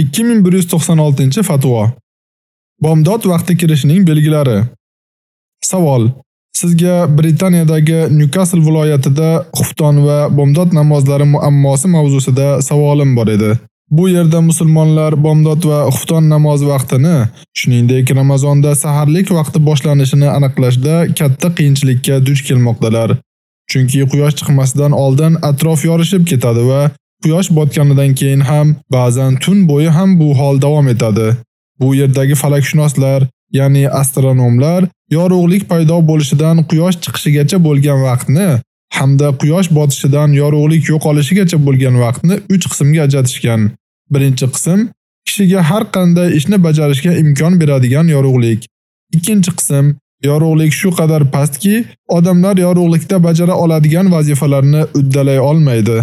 2196-fatvo. Bomdod vaqti kirishining belgilari. Savol: Sizga Britaniyadagi Newcastle viloyatida xufton va bomdod namozlari muammosi mavzusida savolim bor edi. Bu yerda musulmonlar bomdod va xufton namoz vaqtini, shuningdek Ramazonda saharlik vaqti boshlanishini aniqlashda katta qiyinchilikka duch kelmoqdalar. Chunki quyosh chiqmasidan oldin atrof yorishib ketadi va Quyosh botganidan keyin ham ba'zan tun bo'yi ham bu hol davom etadi. Bu yerdagi falakshunoslar, ya'ni astronomlar yorug'lik paydo bo'lishidan quyosh chiqishigacha bo'lgan vaqtni hamda quyosh botishidan yorug'lik yo'qolishigacha bo'lgan vaqtni 3 qismga ajratishgan. Birinchi qism kishiga har qanday ishni bajarishga imkon beradigan yorug'lik. Ikkinchi qism yorug'lik shu qadar pastki, odamlar yorug'likda bajara oladigan vazifalarni uddalay olmaydi.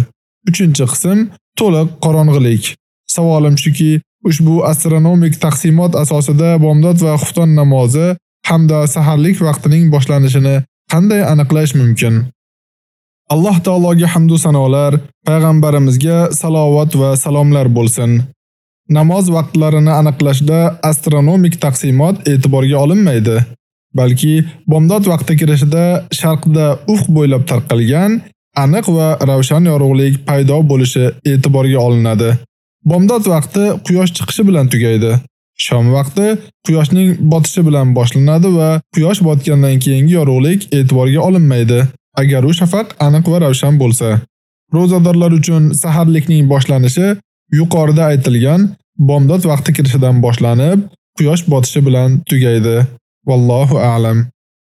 Uchinchi qism to'liq qorong'ilik. Savolim shuki, ushbu astronomik taqsimot asosida bomdod va xufton namozi hamda saharlik vaqtining boshlanishini qanday aniqlash mumkin? Alloh taologa hamd va sanolar, payg'ambarimizga salovat va salomlar bo'lsin. Namoz vaqtlarini aniqlashda astronomik taqsimot e'tiborga olinmaydi, balki bomdod vaqti kirishida sharqda ufq bo'ylab tarqalgan aniq va ravshan yorug'lik paydo bo'lishi e'tiborga olinadi. Bomdod vaqti quyosh chiqishi bilan tugaydi. Shom vaqti quyoshning botishi bilan boshlanadi va quyosh botgandan keyingi yorug'lik e'tiborga olinmaydi, agar u shafaq aniq va ravshan bo'lsa. Rozadorlar uchun saharlikning boshlanishi yuqorida aytilgan bomdod vaqti kirishidan boshlanib, quyosh botishi bilan tugaydi. Vallohu a'lam.